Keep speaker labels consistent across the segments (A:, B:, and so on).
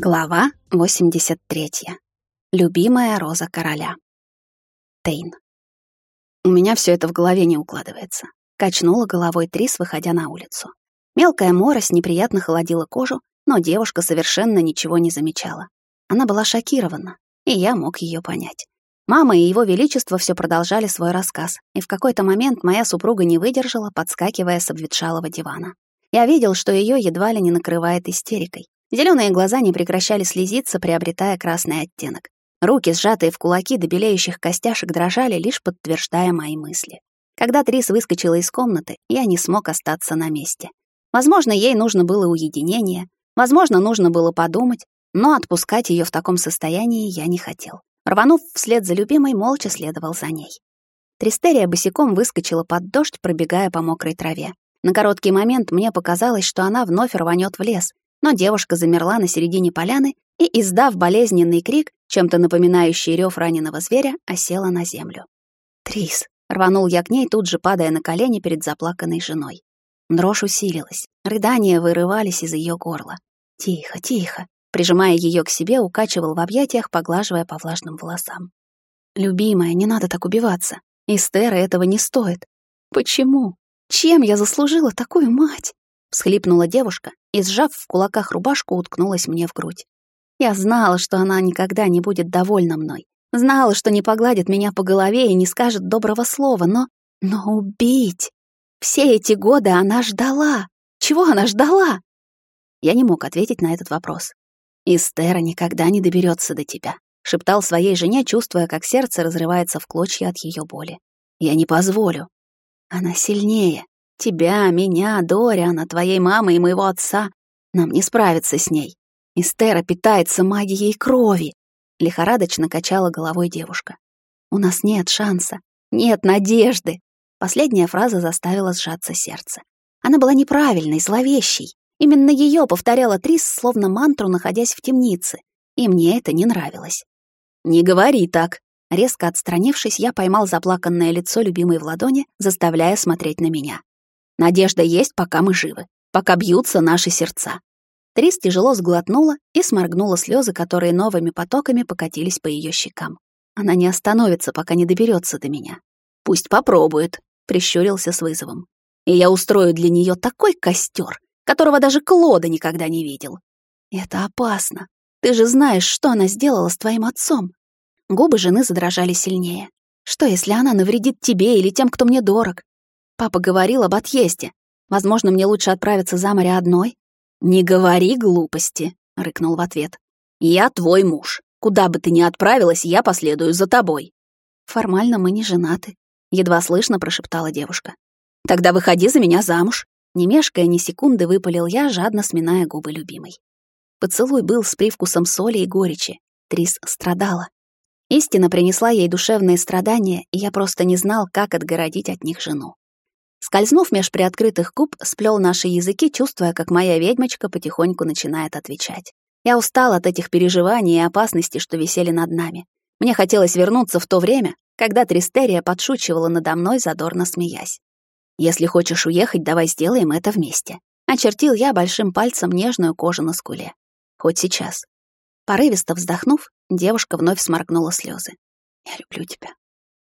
A: Глава 83. Любимая роза короля. Тейн. У меня все это в голове не укладывается. Качнула головой Трис, выходя на улицу. Мелкая морось неприятно холодила кожу, но девушка совершенно ничего не замечала. Она была шокирована, и я мог ее понять. Мама и его величество все продолжали свой рассказ, и в какой-то момент моя супруга не выдержала, подскакивая с обветшалого дивана. Я видел, что ее едва ли не накрывает истерикой. Зеленые глаза не прекращали слезиться, приобретая красный оттенок. Руки, сжатые в кулаки до белеющих костяшек, дрожали, лишь подтверждая мои мысли. Когда Трис выскочила из комнаты, я не смог остаться на месте. Возможно, ей нужно было уединение, возможно, нужно было подумать, но отпускать ее в таком состоянии я не хотел. Рванув вслед за любимой, молча следовал за ней. Тристерия босиком выскочила под дождь, пробегая по мокрой траве. На короткий момент мне показалось, что она вновь рванет в лес, но девушка замерла на середине поляны и, издав болезненный крик, чем-то напоминающий рев раненого зверя, осела на землю. «Трис!» — рванул я к ней, тут же падая на колени перед заплаканной женой. Дрожь усилилась, рыдания вырывались из ее горла. «Тихо, тихо!» Прижимая ее к себе, укачивал в объятиях, поглаживая по влажным волосам. «Любимая, не надо так убиваться. Эстера этого не стоит. Почему? Чем я заслужила такую мать?» Всхлипнула девушка и, сжав в кулаках рубашку, уткнулась мне в грудь. Я знала, что она никогда не будет довольна мной. Знала, что не погладит меня по голове и не скажет доброго слова, но... Но убить! Все эти годы она ждала. Чего она ждала? Я не мог ответить на этот вопрос. «Истера никогда не доберется до тебя», — шептал своей жене, чувствуя, как сердце разрывается в клочья от ее боли. «Я не позволю. Она сильнее, Тебя, меня, Дориана, твоей мамы и моего отца. Нам не справиться с ней. Истера питается магией крови. Лихорадочно качала головой девушка. У нас нет шанса, нет надежды. Последняя фраза заставила сжаться сердце. Она была неправильной, зловещей. Именно ее повторяла Трис, словно мантру, находясь в темнице. И мне это не нравилось. «Не говори так!» Резко отстранившись, я поймал заплаканное лицо любимой в ладони, заставляя смотреть на меня. Надежда есть, пока мы живы, пока бьются наши сердца. Трис тяжело сглотнула и сморгнула слезы, которые новыми потоками покатились по ее щекам. Она не остановится, пока не доберется до меня. Пусть попробует, прищурился с вызовом. И я устрою для нее такой костер, которого даже Клода никогда не видел. Это опасно. Ты же знаешь, что она сделала с твоим отцом. Губы жены задрожали сильнее. Что, если она навредит тебе или тем, кто мне дорог? Папа говорил об отъезде. Возможно, мне лучше отправиться за море одной. «Не говори глупости», — рыкнул в ответ. «Я твой муж. Куда бы ты ни отправилась, я последую за тобой». «Формально мы не женаты», — едва слышно прошептала девушка. «Тогда выходи за меня замуж». Не мешкая ни секунды, выпалил я, жадно сминая губы любимой. Поцелуй был с привкусом соли и горечи. Трис страдала. Истина принесла ей душевные страдания, и я просто не знал, как отгородить от них жену. Скользнув меж приоткрытых губ, сплел наши языки, чувствуя, как моя ведьмочка потихоньку начинает отвечать. Я устал от этих переживаний и опасностей, что висели над нами. Мне хотелось вернуться в то время, когда Тристерия подшучивала надо мной, задорно смеясь. «Если хочешь уехать, давай сделаем это вместе». Очертил я большим пальцем нежную кожу на скуле. Хоть сейчас. Порывисто вздохнув, девушка вновь сморгнула слезы. «Я люблю тебя».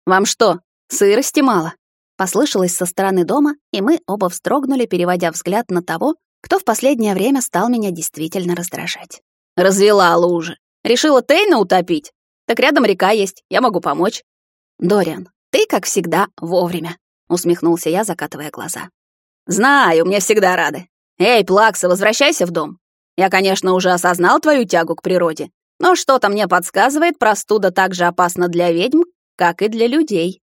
A: «Вам что, сырости мало?» Послышалось со стороны дома, и мы оба вздрогнули, переводя взгляд на того, кто в последнее время стал меня действительно раздражать. «Развела лужи. Решила Тейна утопить? Так рядом река есть, я могу помочь». «Дориан, ты, как всегда, вовремя», — усмехнулся я, закатывая глаза. «Знаю, мне всегда рады. Эй, Плакса, возвращайся в дом. Я, конечно, уже осознал твою тягу к природе, но что-то мне подсказывает, простуда так же опасна для ведьм, как и для людей».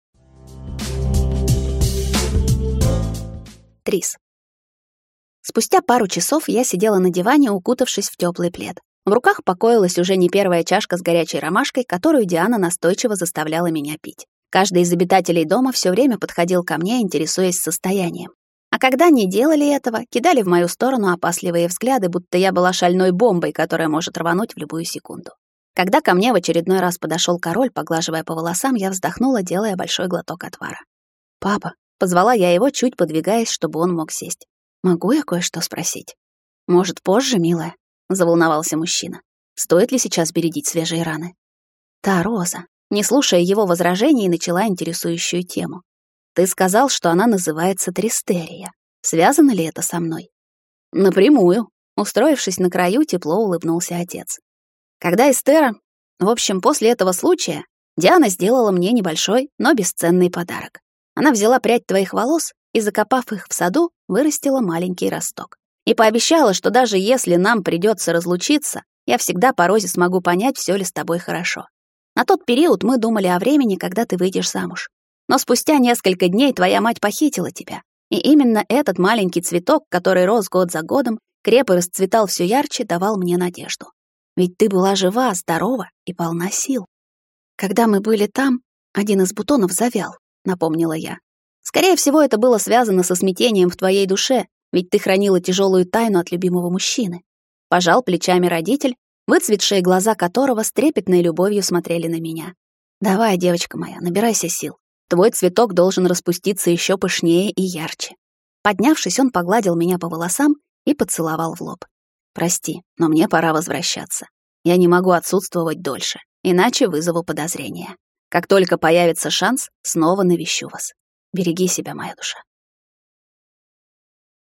A: Трис. Спустя пару часов я сидела на диване, укутавшись в теплый плед. В руках покоилась уже не первая чашка с горячей ромашкой, которую Диана настойчиво заставляла меня пить. Каждый из обитателей дома все время подходил ко мне, интересуясь состоянием. А когда не делали этого, кидали в мою сторону опасливые взгляды, будто я была шальной бомбой, которая может рвануть в любую секунду. Когда ко мне в очередной раз подошел король, поглаживая по волосам, я вздохнула, делая большой глоток отвара. «Папа, Позвала я его, чуть подвигаясь, чтобы он мог сесть. «Могу я кое-что спросить?» «Может, позже, милая?» — заволновался мужчина. Стоит ли сейчас бередить свежие раны? Та роза, не слушая его возражений, начала интересующую тему. Ты сказал, что она называется Тристерия. Связано ли это со мной? Напрямую. Устроившись на краю, тепло улыбнулся отец. Когда Эстера... В общем, после этого случая Диана сделала мне небольшой, но бесценный подарок. Она взяла прядь твоих волос и, закопав их в саду, вырастила маленький росток. И пообещала, что даже если нам придется разлучиться, я всегда по Розе смогу понять, все ли с тобой хорошо. На тот период мы думали о времени, когда ты выйдешь замуж. Но спустя несколько дней твоя мать похитила тебя. И именно этот маленький цветок, который рос год за годом, креп и расцветал все ярче, давал мне надежду. Ведь ты была жива, здорова и полна сил. Когда мы были там, один из бутонов завял, напомнила я. Скорее всего, это было связано со смятением в твоей душе, ведь ты хранила тяжелую тайну от любимого мужчины. Пожал плечами родитель, выцветшие глаза которого с трепетной любовью смотрели на меня. Давай, девочка моя, набирайся сил. Твой цветок должен распуститься еще пышнее и ярче. Поднявшись, он погладил меня по волосам и поцеловал в лоб. Прости, но мне пора возвращаться. Я не могу отсутствовать дольше, иначе вызову подозрения. Как только появится шанс, снова навещу вас. Береги себя, моя душа.